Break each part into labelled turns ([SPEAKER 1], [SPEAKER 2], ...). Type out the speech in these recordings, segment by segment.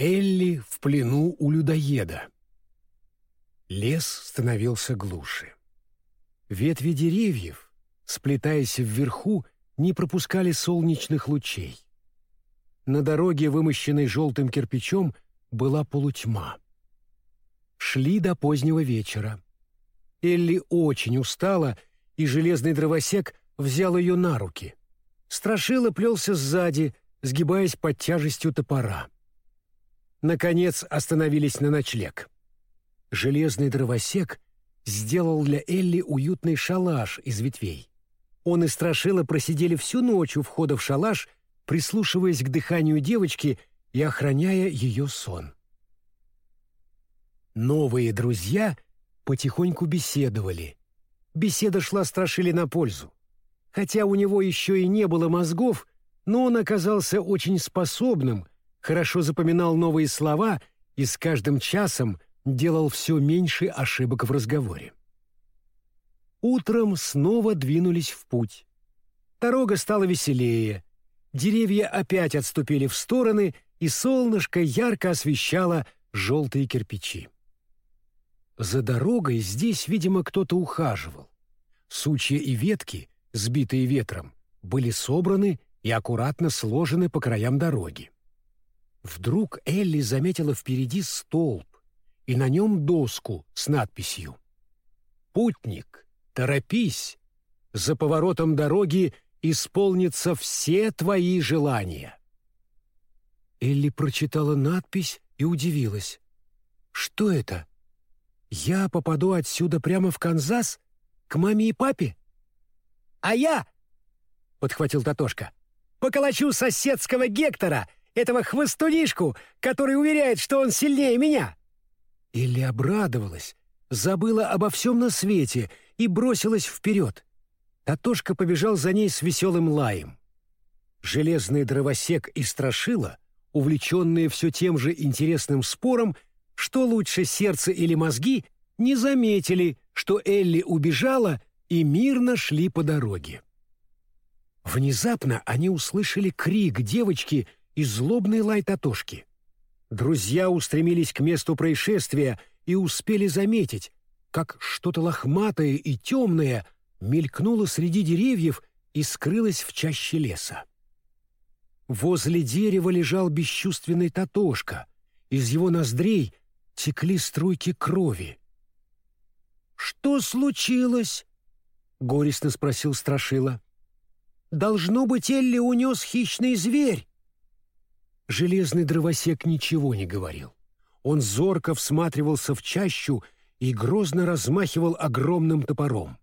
[SPEAKER 1] Элли в плену у людоеда. Лес становился глуше. Ветви деревьев, сплетаясь вверху, не пропускали солнечных лучей. На дороге, вымощенной желтым кирпичом, была полутьма. Шли до позднего вечера. Элли очень устала, и железный дровосек взял ее на руки. Страшила плелся сзади, сгибаясь под тяжестью топора. Наконец остановились на ночлег. Железный дровосек сделал для Элли уютный шалаш из ветвей. Он и Страшила просидели всю ночь у входа в шалаш, прислушиваясь к дыханию девочки и охраняя ее сон. Новые друзья потихоньку беседовали. Беседа шла Страшиле на пользу. Хотя у него еще и не было мозгов, но он оказался очень способным, хорошо запоминал новые слова и с каждым часом делал все меньше ошибок в разговоре. Утром снова двинулись в путь. Дорога стала веселее. Деревья опять отступили в стороны, и солнышко ярко освещало желтые кирпичи. За дорогой здесь, видимо, кто-то ухаживал. Сучья и ветки, сбитые ветром, были собраны и аккуратно сложены по краям дороги. Вдруг Элли заметила впереди столб, и на нем доску с надписью «Путник, торопись! За поворотом дороги исполнятся все твои желания!» Элли прочитала надпись и удивилась. «Что это? Я попаду отсюда прямо в Канзас? К маме и папе?» «А я!» — подхватил Татошка. «Поколочу соседского Гектора, этого хвостунишку, который уверяет, что он сильнее меня!» Элли обрадовалась, забыла обо всем на свете и бросилась вперед. Татошка побежал за ней с веселым лаем. Железный дровосек и страшила, увлеченные все тем же интересным спором, что лучше сердце или мозги, не заметили, что Элли убежала и мирно шли по дороге. Внезапно они услышали крик девочки и злобный лай Татошки. Друзья устремились к месту происшествия и успели заметить, как что-то лохматое и темное мелькнуло среди деревьев и скрылось в чаще леса. Возле дерева лежал бесчувственный Татошка. Из его ноздрей текли струйки крови. «Что случилось?» — горестно спросил Страшила. «Должно быть, Элли унес хищный зверь». Железный дровосек ничего не говорил. Он зорко всматривался в чащу и грозно размахивал огромным топором.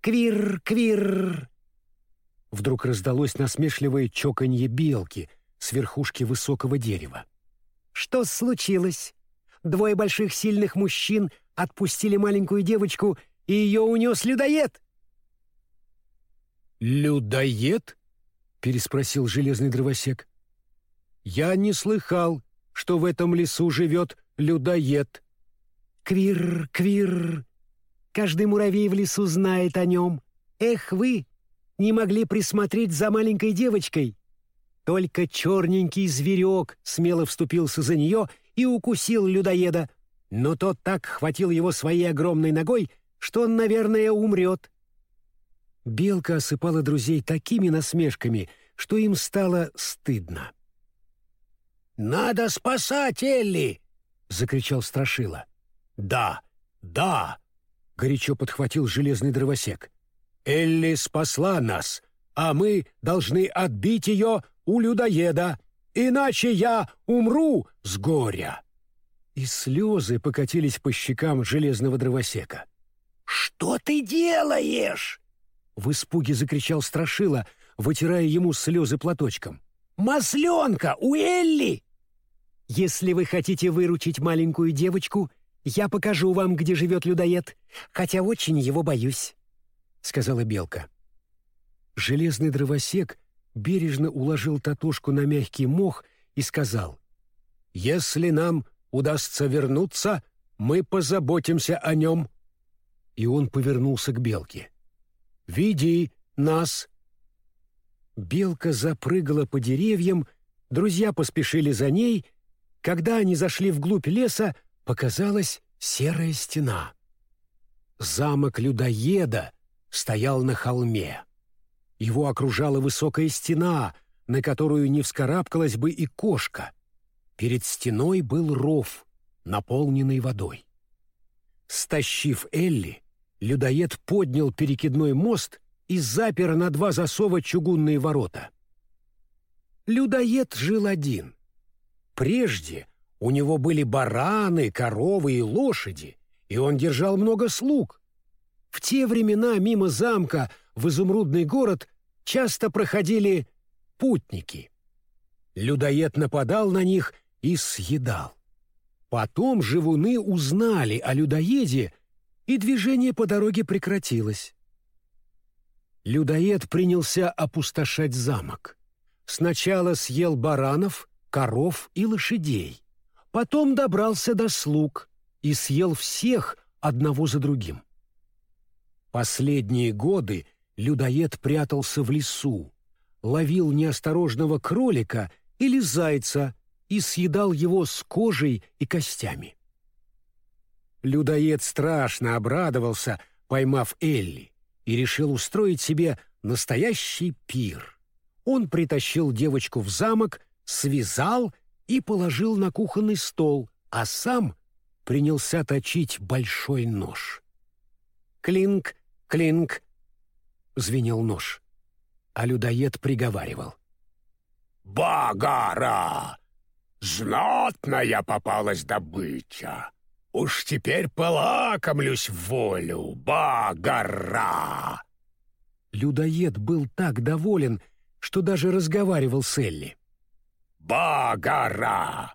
[SPEAKER 1] «Квир, квир!» Вдруг раздалось насмешливое чоканье белки с верхушки высокого дерева. «Что случилось? Двое больших сильных мужчин отпустили маленькую девочку, и ее унес людоед!»
[SPEAKER 2] «Людоед?» Переспросил железный дровосек. «Я не слыхал, что в этом лесу живет людоед».
[SPEAKER 1] «Квир, квир! Каждый муравей в лесу знает о нем. Эх вы! Не могли присмотреть за маленькой девочкой!» Только черненький зверек смело вступился за нее и укусил людоеда, но тот так хватил его своей огромной ногой, что он, наверное, умрет. Белка осыпала друзей такими насмешками, что им стало стыдно.
[SPEAKER 2] «Надо спасать Элли!» — закричал Страшила. «Да, да!» — горячо подхватил железный дровосек. «Элли спасла нас, а мы должны отбить ее у людоеда, иначе я умру с горя!» И слезы покатились по щекам железного дровосека.
[SPEAKER 3] «Что ты делаешь?»
[SPEAKER 1] В испуге закричал Страшила, вытирая ему слезы платочком. «Масленка! У Элли!» «Если вы хотите выручить маленькую девочку, я покажу вам, где живет людоед, хотя очень его боюсь», — сказала Белка. Железный дровосек бережно уложил Татошку на мягкий мох и сказал, «Если нам удастся вернуться, мы позаботимся о нем». И он повернулся к Белке. «Веди нас!» Белка запрыгала по деревьям Друзья поспешили за ней. Когда они зашли вглубь леса, показалась серая стена. Замок людоеда стоял на холме. Его окружала высокая стена, на которую не вскарабкалась бы и кошка. Перед стеной был ров, наполненный водой. Стащив Элли, людоед поднял перекидной мост и запер на два засова чугунные ворота. Людоед жил один. Прежде у него были бараны, коровы и лошади, и он держал много слуг. В те времена мимо замка в изумрудный город часто проходили путники. Людоед нападал на них и съедал. Потом живуны узнали о людоеде, и движение по дороге прекратилось. Людоед принялся опустошать замок. Сначала съел баранов, коров и лошадей. Потом добрался до слуг и съел всех одного за другим. Последние годы людоед прятался в лесу, ловил неосторожного кролика или зайца и съедал его с кожей и костями. Людоед страшно обрадовался, поймав Элли, и решил устроить себе настоящий пир. Он притащил девочку в замок, связал и положил на кухонный стол, а сам принялся точить большой нож. «Клинк, клинк!» — звенел нож, а людоед приговаривал.
[SPEAKER 2] «Багара! Знатная попалась добыча! Уж теперь полакомлюсь в волю, багара!»
[SPEAKER 1] Людоед был так доволен, что даже разговаривал с Элли.
[SPEAKER 2] «Багара!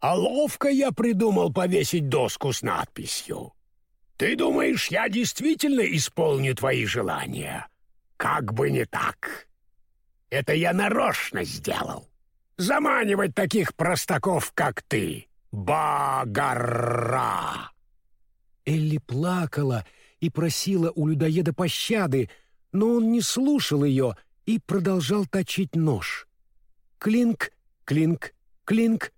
[SPEAKER 2] А ловко я придумал повесить доску с надписью. Ты думаешь, я действительно исполню твои желания? Как бы не так. Это я нарочно сделал. Заманивать таких простаков, как ты. Багара!»
[SPEAKER 1] Элли плакала и просила у людоеда пощады, но он не слушал ее и продолжал точить нож. Клинк, клинк, клинк.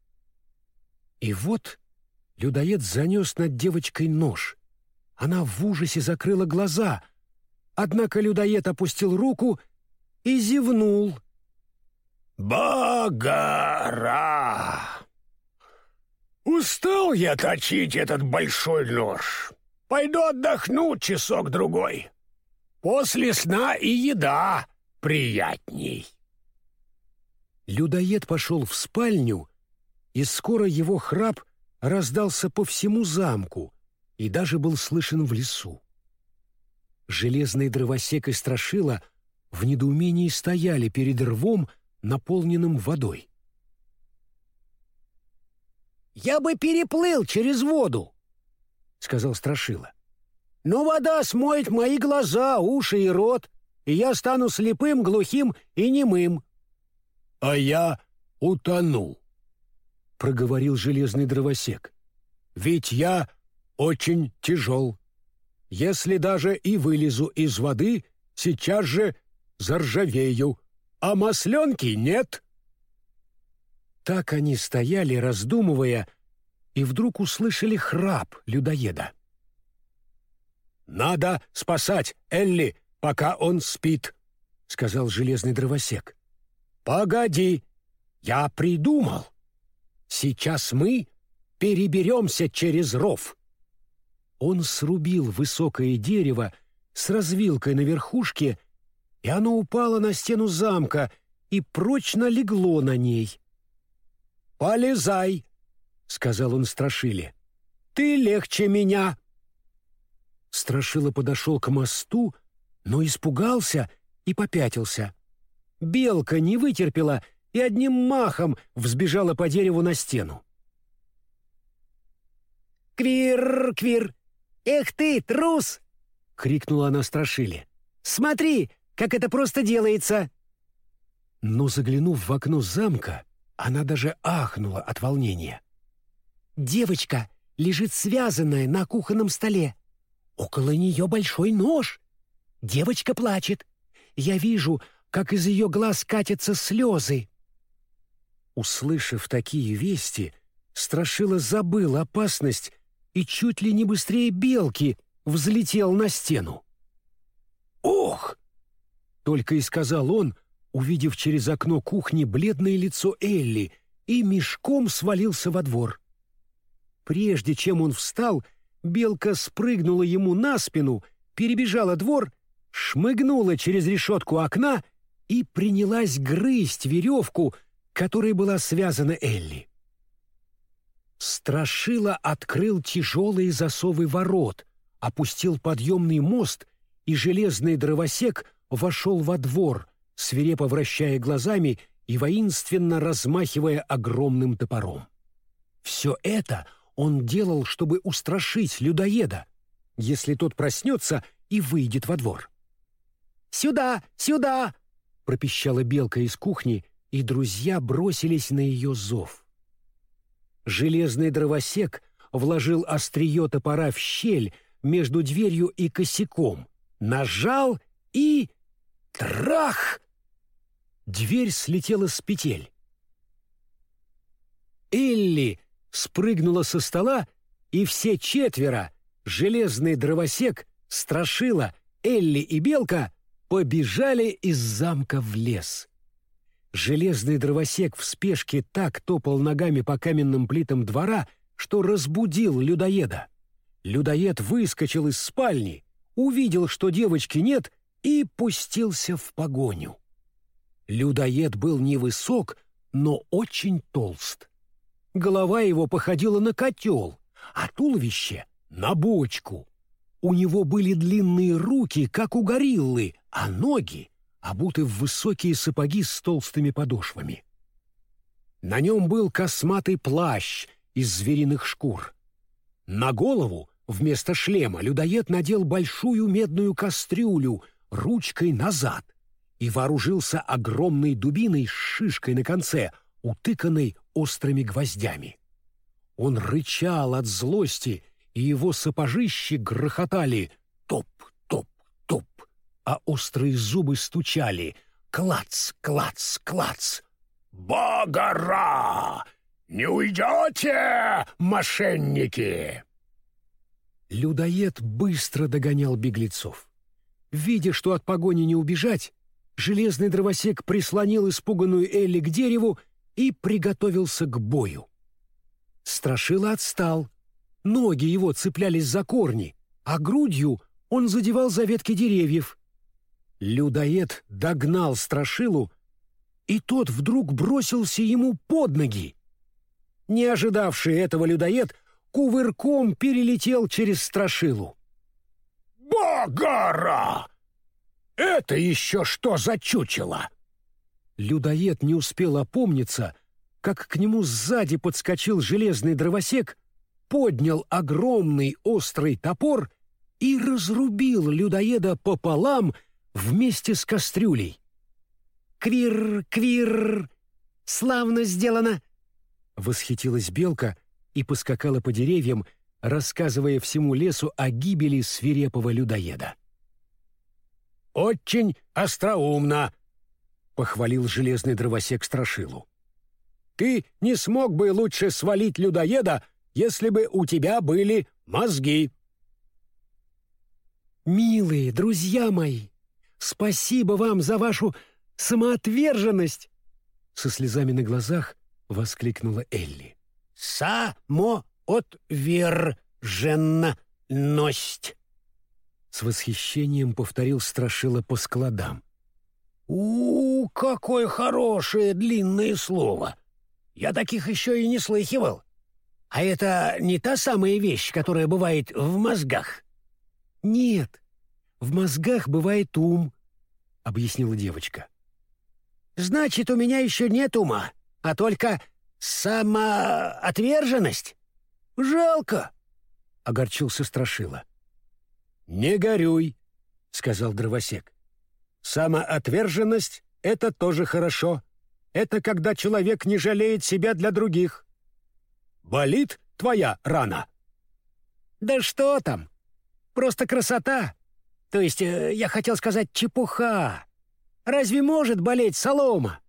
[SPEAKER 1] И вот людоед занес над девочкой нож. Она в ужасе закрыла глаза, однако людоед опустил руку и зевнул.
[SPEAKER 2] «Багара! Устал я точить этот большой нож. Пойду отдохну часок-другой. После сна и еда приятней».
[SPEAKER 1] Людоед пошел в спальню, и скоро его храп раздался по всему замку и даже был слышен в лесу. Железный дровосек и страшила в недоумении стояли перед рвом, наполненным водой.
[SPEAKER 3] «Я бы переплыл через воду», — сказал Страшила. «Но вода смоет мои глаза, уши и рот, и я стану слепым, глухим и немым».
[SPEAKER 2] «А я утону», — проговорил железный дровосек. «Ведь я очень тяжел. Если даже и вылезу из воды, сейчас же заржавею, а масленки нет».
[SPEAKER 1] Так они стояли, раздумывая, и вдруг услышали храп людоеда.
[SPEAKER 2] «Надо спасать Элли, пока он спит», — сказал железный дровосек. «Погоди, я придумал. Сейчас мы переберемся через ров».
[SPEAKER 1] Он срубил высокое дерево с развилкой на верхушке, и оно упало на стену замка и прочно легло на ней.
[SPEAKER 2] «Полезай!» — сказал он Страшиле. «Ты легче меня!»
[SPEAKER 1] Страшила подошел к мосту, но испугался и попятился. Белка не вытерпела и одним махом взбежала по дереву на стену.
[SPEAKER 3] «Квир, квир! Эх ты, трус!» — крикнула она Страшиле. «Смотри, как это просто делается!»
[SPEAKER 1] Но, заглянув в окно замка, она даже ахнула от волнения.
[SPEAKER 3] «Девочка лежит связанная на кухонном столе. Около нее большой нож. Девочка плачет. Я вижу, как из ее глаз катятся слезы».
[SPEAKER 1] Услышав такие вести, Страшила забыл опасность и чуть ли не быстрее белки взлетел на стену. «Ох!» — только и сказал он, увидев через окно кухни бледное лицо Элли, и мешком свалился во двор. Прежде чем он встал, белка спрыгнула ему на спину, перебежала двор, шмыгнула через решетку окна и принялась грызть веревку, которой была связана Элли. Страшила открыл тяжелые засовы ворот, опустил подъемный мост, и железный дровосек вошел во двор, свирепо вращая глазами и воинственно размахивая огромным топором. Все это он делал, чтобы устрашить людоеда, если тот проснется и выйдет во двор. «Сюда! Сюда!» — пропищала белка из кухни, и друзья бросились на ее зов. Железный дровосек вложил острие топора в щель между дверью и косяком, нажал и... Трах! Дверь слетела с петель. Элли спрыгнула со стола, и все четверо — железный дровосек, страшила, Элли и Белка — побежали из замка в лес. Железный дровосек в спешке так топал ногами по каменным плитам двора, что разбудил людоеда. Людоед выскочил из спальни, увидел, что девочки нет, и пустился в погоню. Людоед был невысок, но очень толст. Голова его походила на котел, а туловище — на бочку. У него были длинные руки, как у гориллы, а ноги обуты в высокие сапоги с толстыми подошвами. На нем был косматый плащ из звериных шкур. На голову вместо шлема людоед надел большую медную кастрюлю ручкой назад и вооружился огромной дубиной с шишкой на конце, утыканной острыми гвоздями. Он рычал от злости, и его сапожищи грохотали топ-топ-топ а острые зубы стучали. Клац, клац, клац.
[SPEAKER 2] «Богора! Не уйдете, мошенники!»
[SPEAKER 1] Людоед быстро догонял беглецов. Видя, что от погони не убежать, железный дровосек прислонил испуганную Элли к дереву и приготовился к бою. Страшила отстал. Ноги его цеплялись за корни, а грудью он задевал за ветки деревьев. Людоед догнал Страшилу, и тот вдруг бросился ему под ноги. Не ожидавший этого людоед кувырком перелетел через Страшилу.
[SPEAKER 2] «Багара! Это еще что за чучело?»
[SPEAKER 1] Людоед не успел опомниться, как к нему сзади подскочил железный дровосек, поднял огромный острый топор и разрубил людоеда пополам — вместе с кастрюлей. «Квир, квир! Славно сделано!» Восхитилась белка и поскакала по деревьям, рассказывая всему лесу о гибели свирепого людоеда.
[SPEAKER 2] «Очень остроумно!» — похвалил железный дровосек Страшилу. «Ты не смог бы лучше свалить людоеда, если бы у тебя были мозги!»
[SPEAKER 1] «Милые друзья мои!» Спасибо вам за вашу самоотверженность!» Со слезами на глазах воскликнула Элли.
[SPEAKER 3] «Самоотверженность!»
[SPEAKER 1] С восхищением повторил Страшила по складам.
[SPEAKER 3] у, какое хорошее длинное слово! Я таких еще и не слыхивал. А это не та самая вещь, которая бывает в мозгах?»
[SPEAKER 1] «Нет, в мозгах бывает ум», — объяснила девочка.
[SPEAKER 3] «Значит, у меня еще нет ума, а только самоотверженность? Жалко!» — огорчился Страшила.
[SPEAKER 2] «Не горюй», — сказал дровосек. «Самоотверженность — это тоже хорошо. Это когда человек не жалеет себя для других. Болит твоя рана?»
[SPEAKER 3] «Да что там? Просто красота!» То есть, э, я хотел сказать чепуха. Разве может болеть солома?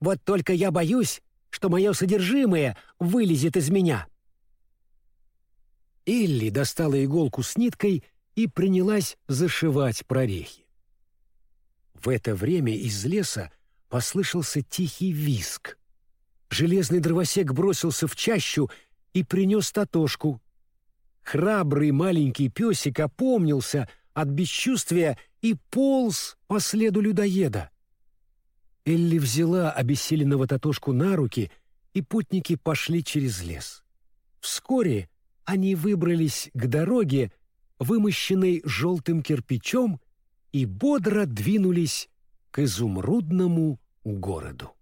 [SPEAKER 3] Вот только я боюсь, что мое содержимое вылезет из меня.
[SPEAKER 1] Элли достала иголку с ниткой и принялась зашивать прорехи. В это время из леса послышался тихий виск. Железный дровосек бросился в чащу и принес татошку. Храбрый маленький песик опомнился от бесчувствия и полз по следу людоеда. Элли взяла обессиленного татошку на руки, и путники пошли через лес. Вскоре они выбрались к дороге, вымощенной желтым кирпичом, и бодро двинулись к изумрудному городу.